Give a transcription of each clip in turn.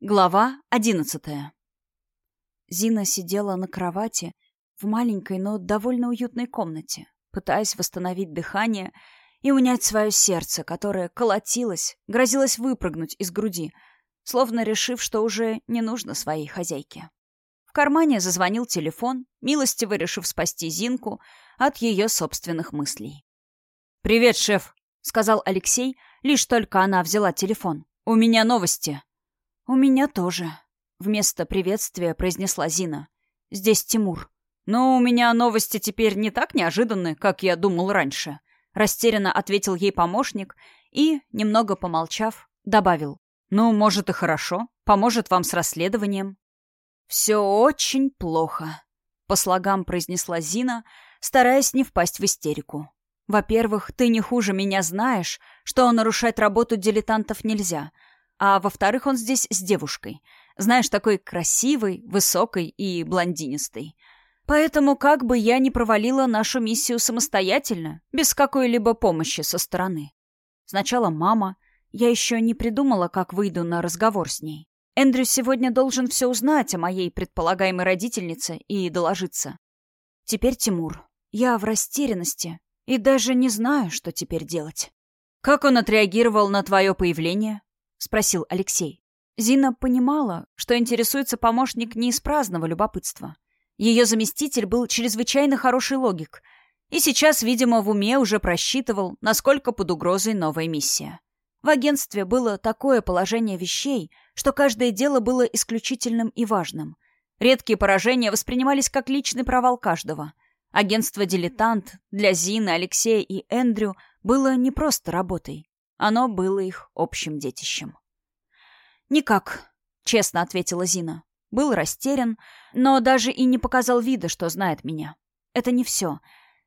Глава одиннадцатая. Зина сидела на кровати в маленькой, но довольно уютной комнате, пытаясь восстановить дыхание и унять свое сердце, которое колотилось, грозилось выпрыгнуть из груди, словно решив, что уже не нужно своей хозяйке. В кармане зазвонил телефон, милостиво решив спасти Зинку от ее собственных мыслей. «Привет, шеф», — сказал Алексей, лишь только она взяла телефон. «У меня новости». «У меня тоже», — вместо приветствия произнесла Зина. «Здесь Тимур». «Но у меня новости теперь не так неожиданны, как я думал раньше», — растерянно ответил ей помощник и, немного помолчав, добавил. «Ну, может, и хорошо. Поможет вам с расследованием». «Все очень плохо», — по слогам произнесла Зина, стараясь не впасть в истерику. «Во-первых, ты не хуже меня знаешь, что нарушать работу дилетантов нельзя», — а во-вторых, он здесь с девушкой. Знаешь, такой красивой, высокой и блондинистой. Поэтому как бы я ни провалила нашу миссию самостоятельно, без какой-либо помощи со стороны. Сначала мама. Я еще не придумала, как выйду на разговор с ней. Эндрю сегодня должен все узнать о моей предполагаемой родительнице и доложиться. Теперь Тимур. Я в растерянности и даже не знаю, что теперь делать. Как он отреагировал на твое появление? Спросил Алексей. Зина понимала, что интересуется помощник не из праздного любопытства. Ее заместитель был чрезвычайно хороший логик, и сейчас, видимо, в уме уже просчитывал, насколько под угрозой новая миссия. В агентстве было такое положение вещей, что каждое дело было исключительным и важным. Редкие поражения воспринимались как личный провал каждого. Агентство «Дилетант» для Зины, Алексея и Эндрю было не просто работой. Оно было их общим детищем. «Никак», — честно ответила Зина. Был растерян, но даже и не показал вида, что знает меня. Это не все.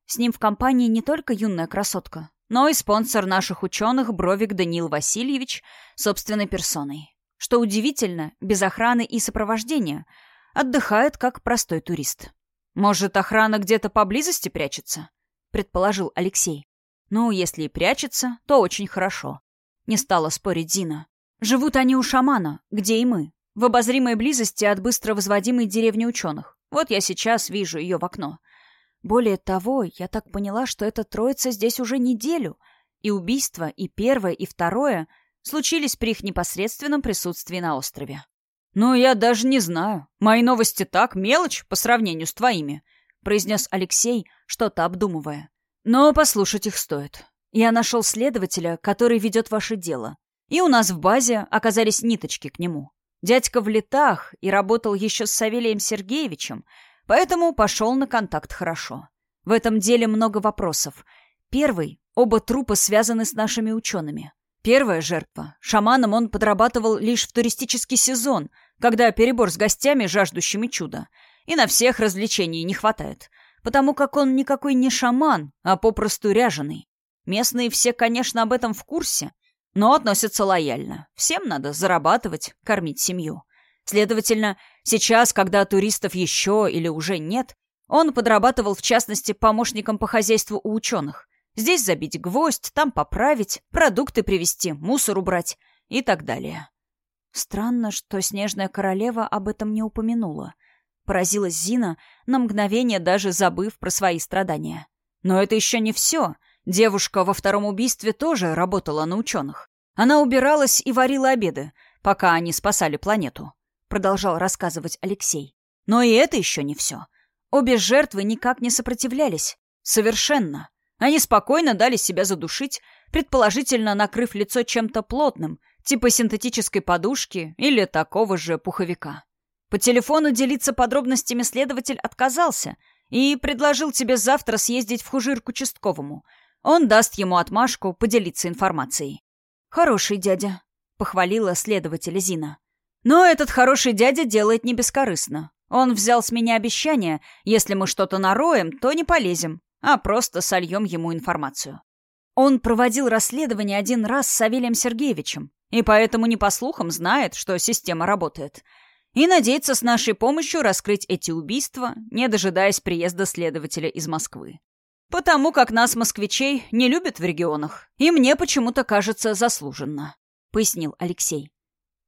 С ним в компании не только юная красотка, но и спонсор наших ученых Бровик Даниил Васильевич собственной персоной. Что удивительно, без охраны и сопровождения. Отдыхает, как простой турист. «Может, охрана где-то поблизости прячется?» — предположил Алексей. Ну, если и прячется, то очень хорошо. Не стала спорить Зина. Живут они у шамана, где и мы. В обозримой близости от быстро возводимой деревни ученых. Вот я сейчас вижу ее в окно. Более того, я так поняла, что эта троица здесь уже неделю. И убийства, и первое, и второе случились при их непосредственном присутствии на острове. «Ну, я даже не знаю. Мои новости так, мелочь по сравнению с твоими», — произнес Алексей, что-то обдумывая. Но послушать их стоит. Я нашел следователя, который ведет ваше дело. И у нас в базе оказались ниточки к нему. Дядька в летах и работал еще с Савелием Сергеевичем, поэтому пошел на контакт хорошо. В этом деле много вопросов. Первый — оба трупа связаны с нашими учеными. Первая жертва. Шаманом он подрабатывал лишь в туристический сезон, когда перебор с гостями, жаждущими чуда. И на всех развлечений не хватает потому как он никакой не шаман, а попросту ряженый. Местные все, конечно, об этом в курсе, но относятся лояльно. Всем надо зарабатывать, кормить семью. Следовательно, сейчас, когда туристов еще или уже нет, он подрабатывал, в частности, помощником по хозяйству у ученых. Здесь забить гвоздь, там поправить, продукты привезти, мусор убрать и так далее. Странно, что Снежная Королева об этом не упомянула — Поразилась Зина, на мгновение даже забыв про свои страдания. Но это еще не все. Девушка во втором убийстве тоже работала на ученых. Она убиралась и варила обеды, пока они спасали планету. Продолжал рассказывать Алексей. Но и это еще не все. Обе жертвы никак не сопротивлялись. Совершенно. Они спокойно дали себя задушить, предположительно накрыв лицо чем-то плотным, типа синтетической подушки или такого же пуховика. По телефону делиться подробностями следователь отказался и предложил тебе завтра съездить в Хужир к участковому. Он даст ему отмашку поделиться информацией. «Хороший дядя», — похвалила следователя Зина. «Но этот хороший дядя делает не бескорыстно. Он взял с меня обещание, если мы что-то нароем, то не полезем, а просто сольем ему информацию. Он проводил расследование один раз с Савелием Сергеевичем, и поэтому не по слухам знает, что система работает и надеется с нашей помощью раскрыть эти убийства, не дожидаясь приезда следователя из Москвы. Потому как нас, москвичей, не любят в регионах, и мне почему-то кажется заслуженно», — пояснил Алексей.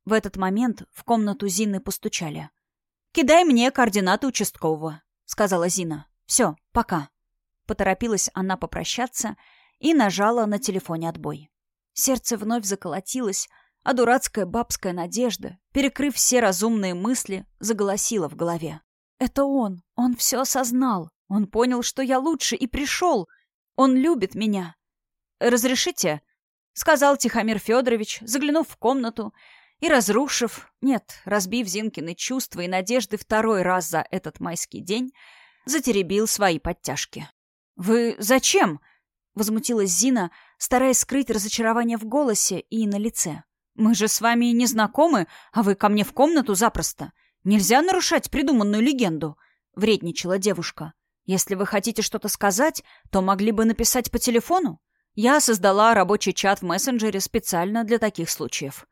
В этот момент в комнату Зины постучали. «Кидай мне координаты участкового», — сказала Зина. «Все, пока». Поторопилась она попрощаться и нажала на телефоне отбой. Сердце вновь заколотилось, а дурацкая бабская надежда, перекрыв все разумные мысли, заголосила в голове. «Это он! Он все осознал! Он понял, что я лучше, и пришел! Он любит меня!» «Разрешите?» — сказал Тихомир Федорович, заглянув в комнату и разрушив, нет, разбив Зинкины чувства и надежды второй раз за этот майский день, затеребил свои подтяжки. «Вы зачем?» — возмутилась Зина, стараясь скрыть разочарование в голосе и на лице. «Мы же с вами не знакомы, а вы ко мне в комнату запросто. Нельзя нарушать придуманную легенду», — вредничала девушка. «Если вы хотите что-то сказать, то могли бы написать по телефону. Я создала рабочий чат в мессенджере специально для таких случаев.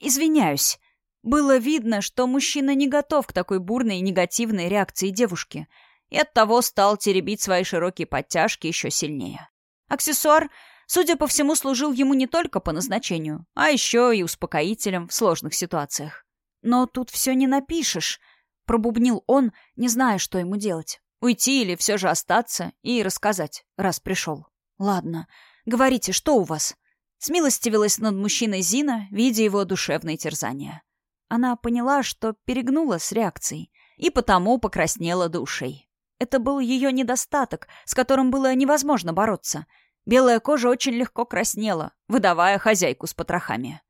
Извиняюсь». Было видно, что мужчина не готов к такой бурной и негативной реакции девушки, и оттого стал теребить свои широкие подтяжки еще сильнее. Аксессуар Судя по всему, служил ему не только по назначению, а еще и успокоителем в сложных ситуациях. «Но тут все не напишешь», — пробубнил он, не зная, что ему делать. Уйти или все же остаться и рассказать, раз пришел. «Ладно, говорите, что у вас?» Смилостивилась над мужчиной Зина, видя его душевные терзания. Она поняла, что перегнула с реакцией, и потому покраснела до ушей. Это был ее недостаток, с которым было невозможно бороться — Белая кожа очень легко краснела, выдавая хозяйку с потрохами.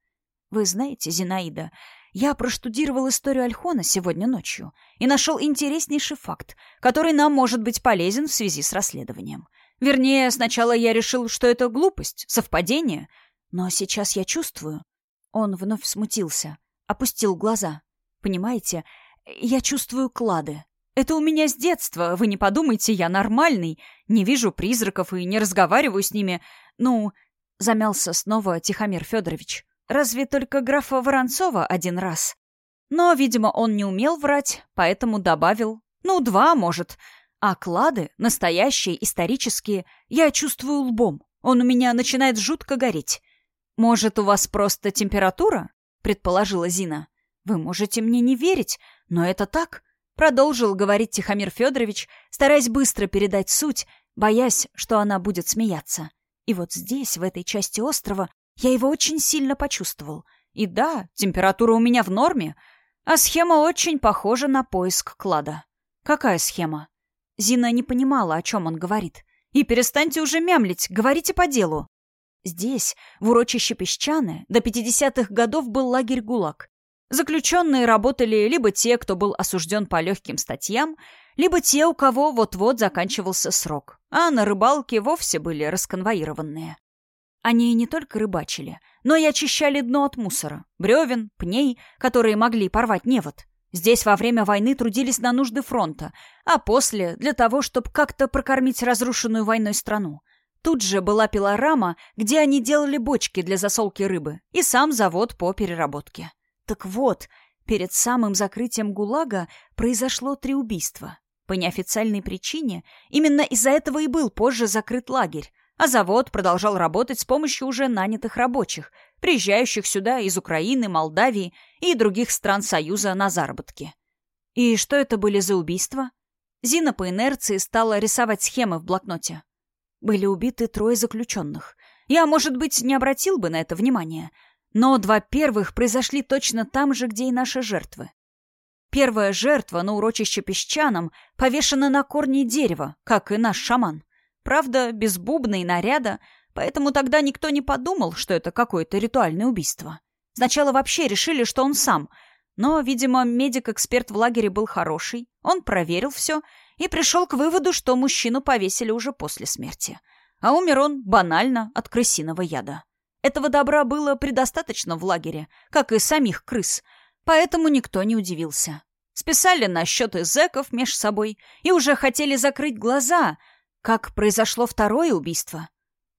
«Вы знаете, Зинаида, я проштудировал историю Альхона сегодня ночью и нашел интереснейший факт, который нам может быть полезен в связи с расследованием. Вернее, сначала я решил, что это глупость, совпадение, но сейчас я чувствую...» Он вновь смутился, опустил глаза. «Понимаете, я чувствую клады. Это у меня с детства, вы не подумайте, я нормальный. Не вижу призраков и не разговариваю с ними. Ну, замялся снова Тихомир Федорович. Разве только графа Воронцова один раз. Но, видимо, он не умел врать, поэтому добавил. Ну, два, может. А клады, настоящие, исторические, я чувствую лбом. Он у меня начинает жутко гореть. «Может, у вас просто температура?» — предположила Зина. «Вы можете мне не верить, но это так. Продолжил говорить Тихомир Федорович, стараясь быстро передать суть, боясь, что она будет смеяться. И вот здесь, в этой части острова, я его очень сильно почувствовал. И да, температура у меня в норме, а схема очень похожа на поиск клада. Какая схема? Зина не понимала, о чем он говорит. И перестаньте уже мямлить, говорите по делу. Здесь, в урочище Песчаное, до 50-х годов был лагерь ГУЛАГ. Заключенные работали либо те, кто был осужден по легким статьям, либо те, у кого вот-вот заканчивался срок, а на рыбалке вовсе были расконвоированные. Они не только рыбачили, но и очищали дно от мусора, бревен, пней, которые могли порвать невод. Здесь во время войны трудились на нужды фронта, а после — для того, чтобы как-то прокормить разрушенную войной страну. Тут же была пилорама, где они делали бочки для засолки рыбы, и сам завод по переработке. Так вот, перед самым закрытием ГУЛАГа произошло три убийства. По неофициальной причине именно из-за этого и был позже закрыт лагерь, а завод продолжал работать с помощью уже нанятых рабочих, приезжающих сюда из Украины, Молдавии и других стран Союза на заработки. И что это были за убийства? Зина по инерции стала рисовать схемы в блокноте. Были убиты трое заключенных. Я, может быть, не обратил бы на это внимания, но два первых произошли точно там же, где и наши жертвы. Первая жертва на урочище песчаном повешена на корне дерева, как и наш шаман. Правда, без бубна и наряда, поэтому тогда никто не подумал, что это какое-то ритуальное убийство. Сначала вообще решили, что он сам, но, видимо, медик-эксперт в лагере был хороший, он проверил все и пришел к выводу, что мужчину повесили уже после смерти. А умер он банально от крысиного яда. Этого добра было предостаточно в лагере, как и самих крыс, поэтому никто не удивился. Списали на счеты зэков меж собой и уже хотели закрыть глаза, как произошло второе убийство.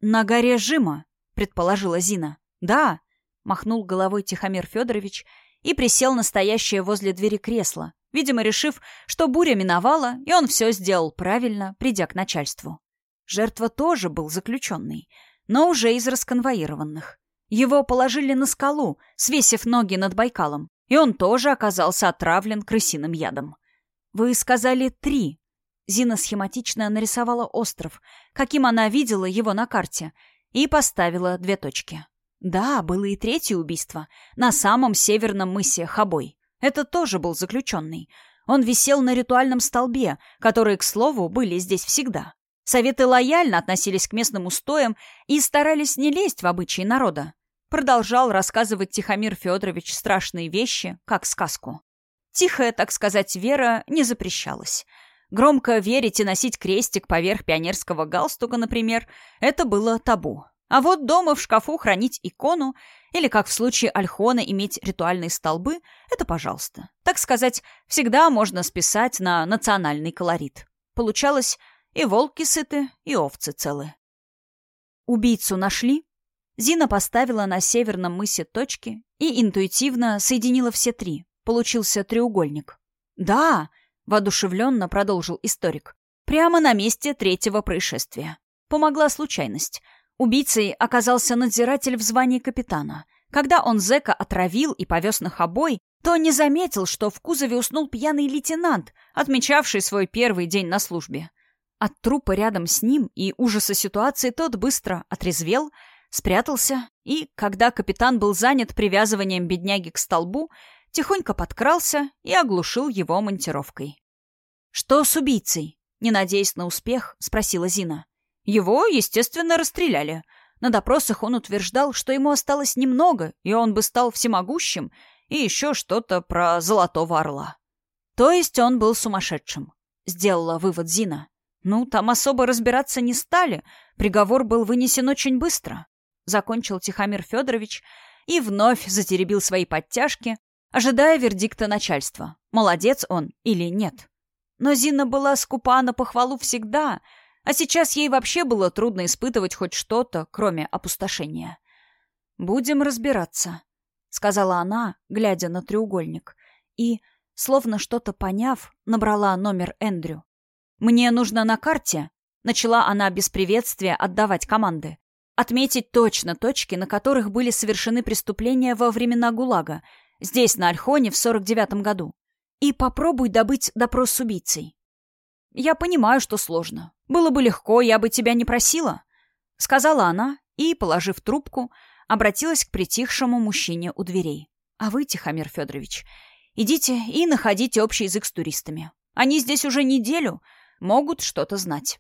«На горе Жима», — предположила Зина. «Да», — махнул головой Тихомир Федорович и присел на стоящее возле двери кресло, видимо, решив, что буря миновала, и он все сделал правильно, придя к начальству. Жертва тоже был заключенный — но уже из расконвоированных. Его положили на скалу, свесив ноги над Байкалом, и он тоже оказался отравлен крысиным ядом. Вы сказали три. Зина схематично нарисовала остров, каким она видела его на карте, и поставила две точки. Да, было и третье убийство, на самом северном мысе Хабой. Это тоже был заключенный. Он висел на ритуальном столбе, которые, к слову, были здесь всегда. Советы лояльно относились к местным устоям и старались не лезть в обычаи народа. Продолжал рассказывать Тихомир Федорович страшные вещи, как сказку. Тихая, так сказать, вера не запрещалась. Громко верить и носить крестик поверх пионерского галстука, например, это было табу. А вот дома в шкафу хранить икону или, как в случае Альхона, иметь ритуальные столбы — это пожалуйста. Так сказать, всегда можно списать на национальный колорит. Получалось, и волки сыты, и овцы целы. Убийцу нашли? Зина поставила на северном мысе точки и интуитивно соединила все три. Получился треугольник. «Да!» — воодушевленно продолжил историк. «Прямо на месте третьего происшествия. Помогла случайность — Убийцей оказался надзиратель в звании капитана. Когда он зэка отравил и повез на хобой, то не заметил, что в кузове уснул пьяный лейтенант, отмечавший свой первый день на службе. От трупа рядом с ним и ужаса ситуации тот быстро отрезвел, спрятался и, когда капитан был занят привязыванием бедняги к столбу, тихонько подкрался и оглушил его монтировкой. «Что с убийцей?» — не надеясь на успех, спросила Зина. Его, естественно, расстреляли. На допросах он утверждал, что ему осталось немного, и он бы стал всемогущим, и еще что-то про золотого орла. То есть он был сумасшедшим, сделала вывод Зина. Ну, там особо разбираться не стали, приговор был вынесен очень быстро. Закончил Тихомир Федорович и вновь затеребил свои подтяжки, ожидая вердикта начальства, молодец он или нет. Но Зина была скупа на похвалу всегда — а сейчас ей вообще было трудно испытывать хоть что-то, кроме опустошения. «Будем разбираться», — сказала она, глядя на треугольник. И, словно что-то поняв, набрала номер Эндрю. «Мне нужно на карте», — начала она без приветствия отдавать команды, «отметить точно точки, на которых были совершены преступления во времена ГУЛАГа, здесь, на Альхоне, в 49-м году. И попробуй добыть допрос с убийцей. Я понимаю, что сложно. Было бы легко, я бы тебя не просила», — сказала она и, положив трубку, обратилась к притихшему мужчине у дверей. «А вы, Тихомир Федорович, идите и находите общий язык с туристами. Они здесь уже неделю, могут что-то знать».